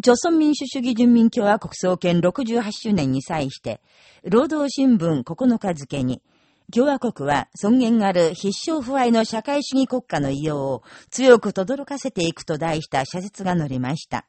朝鮮民主主義人民共和国創建68周年に際して、労働新聞9日付に、共和国は尊厳ある必勝不敗の社会主義国家の異様を強く轟かせていくと題した社説が載りました。